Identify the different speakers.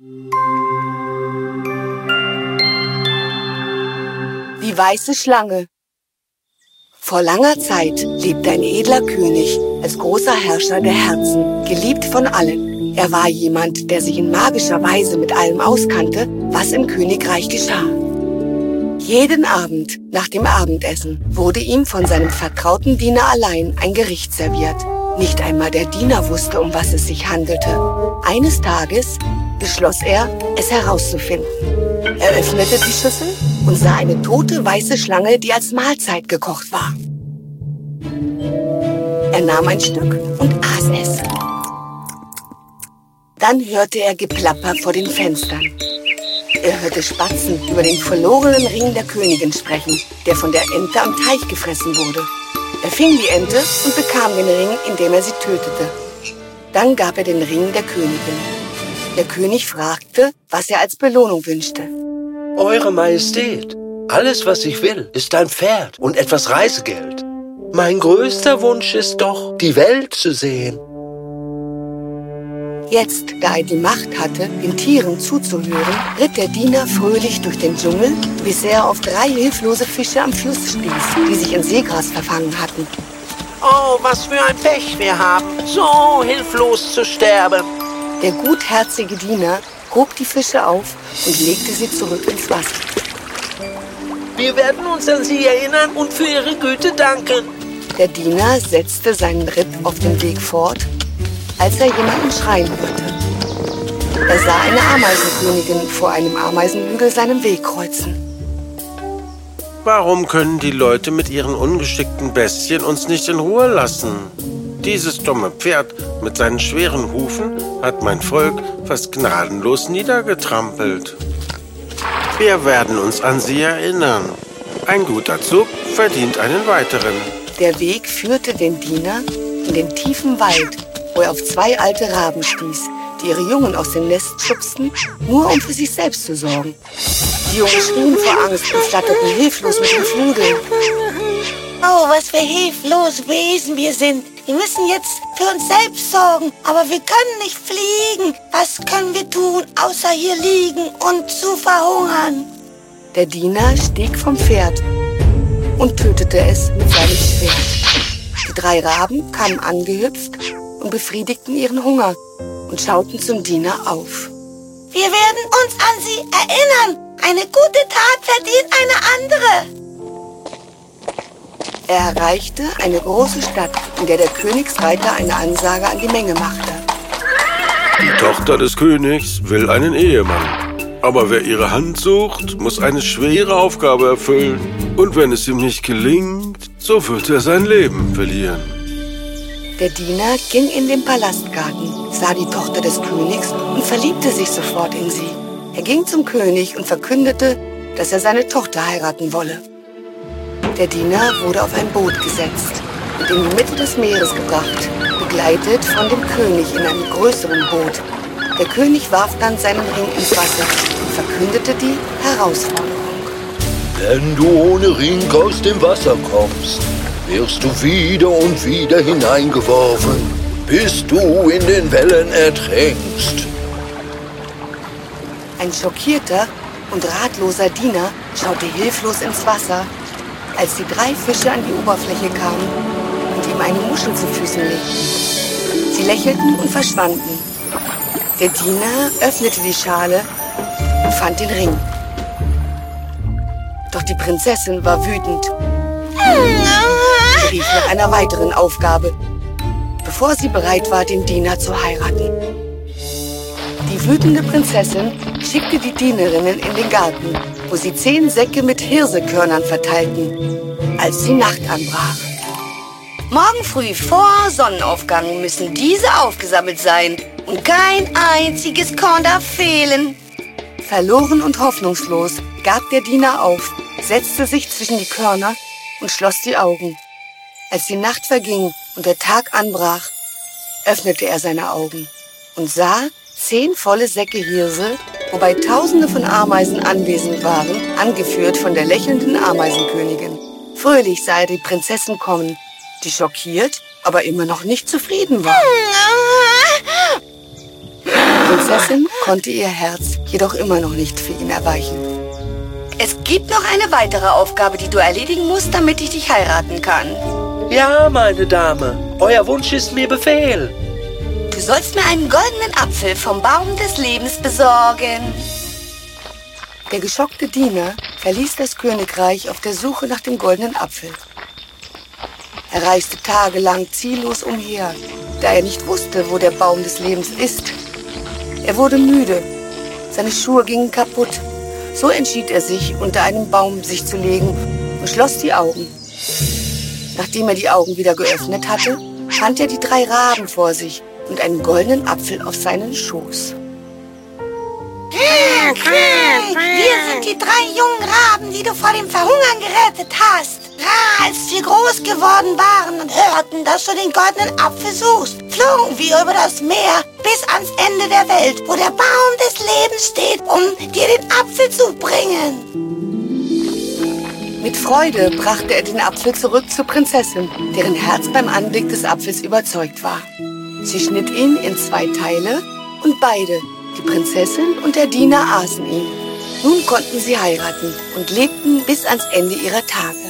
Speaker 1: Die weiße Schlange Vor langer Zeit lebte ein edler König als großer Herrscher der Herzen, geliebt von allen. Er war jemand, der sich in magischer Weise mit allem auskannte, was im Königreich geschah. Jeden Abend nach dem Abendessen wurde ihm von seinem vertrauten Diener allein ein Gericht serviert. Nicht einmal der Diener wusste, um was es sich handelte. Eines Tages beschloss er, es herauszufinden. Er öffnete die Schüssel und sah eine tote weiße Schlange, die als Mahlzeit gekocht war. Er nahm ein Stück und aß es. Dann hörte er Geplapper vor den Fenstern. Er hörte Spatzen über den verlorenen Ring der Königin sprechen, der von der Ente am Teich gefressen wurde. Er fing die Ente und bekam den Ring, indem er sie tötete. Dann gab er den Ring der Königin. Der König fragte, was er als Belohnung wünschte.
Speaker 2: Eure Majestät, alles, was ich will, ist ein Pferd und etwas Reisegeld. Mein größter Wunsch ist doch, die Welt zu sehen.
Speaker 1: Jetzt, da er die Macht hatte, den Tieren zuzuhören, ritt der Diener fröhlich durch den Dschungel, bis er auf drei hilflose Fische am Fluss stieß, die sich in Seegras verfangen hatten.
Speaker 2: Oh, was für ein Pech wir haben, so hilflos zu sterben.
Speaker 1: Der gutherzige Diener hob die Fische auf und legte sie zurück ins Wasser.
Speaker 2: Wir werden uns an sie erinnern und für ihre Güte danken.
Speaker 1: Der Diener setzte seinen Ritt auf dem Weg fort, als er jemanden schreien hörte. Er sah eine Ameisenkönigin vor einem Ameisenhügel seinen Weg kreuzen.
Speaker 3: Warum können die Leute mit ihren ungeschickten Bestien uns nicht in Ruhe lassen? Dieses dumme Pferd mit seinen schweren Hufen hat mein Volk fast gnadenlos niedergetrampelt. Wir werden uns an sie erinnern. Ein guter Zug verdient einen weiteren.
Speaker 1: Der Weg führte den Diener in den tiefen Wald, wo er auf zwei alte Raben stieß, die ihre Jungen aus dem Nest schubsten, nur um für sich selbst zu sorgen. Die Jungen schrien vor Angst und flatterten hilflos mit den Flügeln.
Speaker 4: Oh, was für hilflose Wesen wir sind. Wir müssen jetzt für uns selbst sorgen, aber wir können nicht fliegen. Was können wir tun, außer hier liegen und zu verhungern?
Speaker 1: Der Diener stieg vom Pferd und tötete es mit seinem Schwert. Die drei Raben kamen angehüpft und befriedigten ihren Hunger und schauten zum Diener auf.
Speaker 4: Wir werden uns an sie erinnern. Eine gute Tat verdient eine andere.
Speaker 1: Er erreichte eine große Stadt, in der der Königsreiter eine Ansage an die Menge machte.
Speaker 3: Die Tochter des Königs will einen Ehemann. Aber wer ihre Hand sucht, muss eine schwere Aufgabe erfüllen. Und wenn es ihm nicht gelingt, so wird er sein Leben verlieren.
Speaker 1: Der Diener ging in den Palastgarten, sah die Tochter des Königs und verliebte sich sofort in sie. Er ging zum König und verkündete, dass er seine Tochter heiraten wolle. Der Diener wurde auf ein Boot gesetzt und in die Mitte des Meeres gebracht, begleitet von dem König in einem größeren Boot. Der König warf dann seinen Ring ins Wasser und verkündete die Herausforderung.
Speaker 5: Wenn du ohne Ring aus dem Wasser kommst, wirst du wieder und wieder hineingeworfen, bis du in den Wellen ertränkst.
Speaker 1: Ein schockierter und ratloser Diener schaute hilflos ins Wasser, als die drei Fische an die Oberfläche kamen und ihm eine Muschel zu Füßen legten. Sie lächelten und verschwanden. Der Diener öffnete die Schale und fand den Ring. Doch die Prinzessin war wütend. Sie rief nach einer weiteren Aufgabe, bevor sie bereit war, den Diener zu heiraten. Die wütende Prinzessin schickte die Dienerinnen in den Garten, wo sie zehn Säcke mit Hirsekörnern verteilten, als die Nacht anbrach. Morgen früh vor Sonnenaufgang müssen diese aufgesammelt sein und kein einziges Korn darf fehlen. Verloren und hoffnungslos gab der Diener auf, setzte sich zwischen die Körner und schloss die Augen. Als die Nacht verging und der Tag anbrach, öffnete er seine Augen und sah zehn volle Säcke Hirse, wobei tausende von Ameisen anwesend waren, angeführt von der lächelnden Ameisenkönigin. Fröhlich sah er die Prinzessin kommen, die schockiert, aber immer noch nicht zufrieden war. Prinzessin konnte ihr Herz jedoch immer noch nicht für ihn erweichen. Es gibt noch eine weitere Aufgabe, die du erledigen musst, damit ich dich heiraten kann.
Speaker 2: Ja, meine Dame, euer Wunsch ist mir Befehl.
Speaker 1: Sollst mir einen goldenen Apfel vom Baum des Lebens besorgen. Der geschockte Diener verließ das Königreich auf der Suche nach dem goldenen Apfel. Er reiste tagelang ziellos umher, da er nicht wusste, wo der Baum des Lebens ist. Er wurde müde, seine Schuhe gingen kaputt. So entschied er sich, unter einem Baum sich zu legen und schloss die Augen. Nachdem er die Augen wieder geöffnet hatte, fand er die drei Raben vor sich und einen goldenen Apfel auf seinen Schoß.
Speaker 4: Wir sind die drei jungen Raben, die du vor dem Verhungern gerettet hast. Als wir groß geworden waren und hörten, dass du den goldenen Apfel suchst, flogen wir über das Meer bis ans Ende der Welt, wo der Baum des Lebens steht, um dir den Apfel zu bringen.
Speaker 1: Mit Freude brachte er den Apfel zurück zur Prinzessin, deren Herz beim Anblick des Apfels überzeugt war. Sie schnitt ihn in zwei Teile und beide, die Prinzessin und der Diener, aßen ihn. Nun konnten sie heiraten und lebten bis ans Ende ihrer Tage.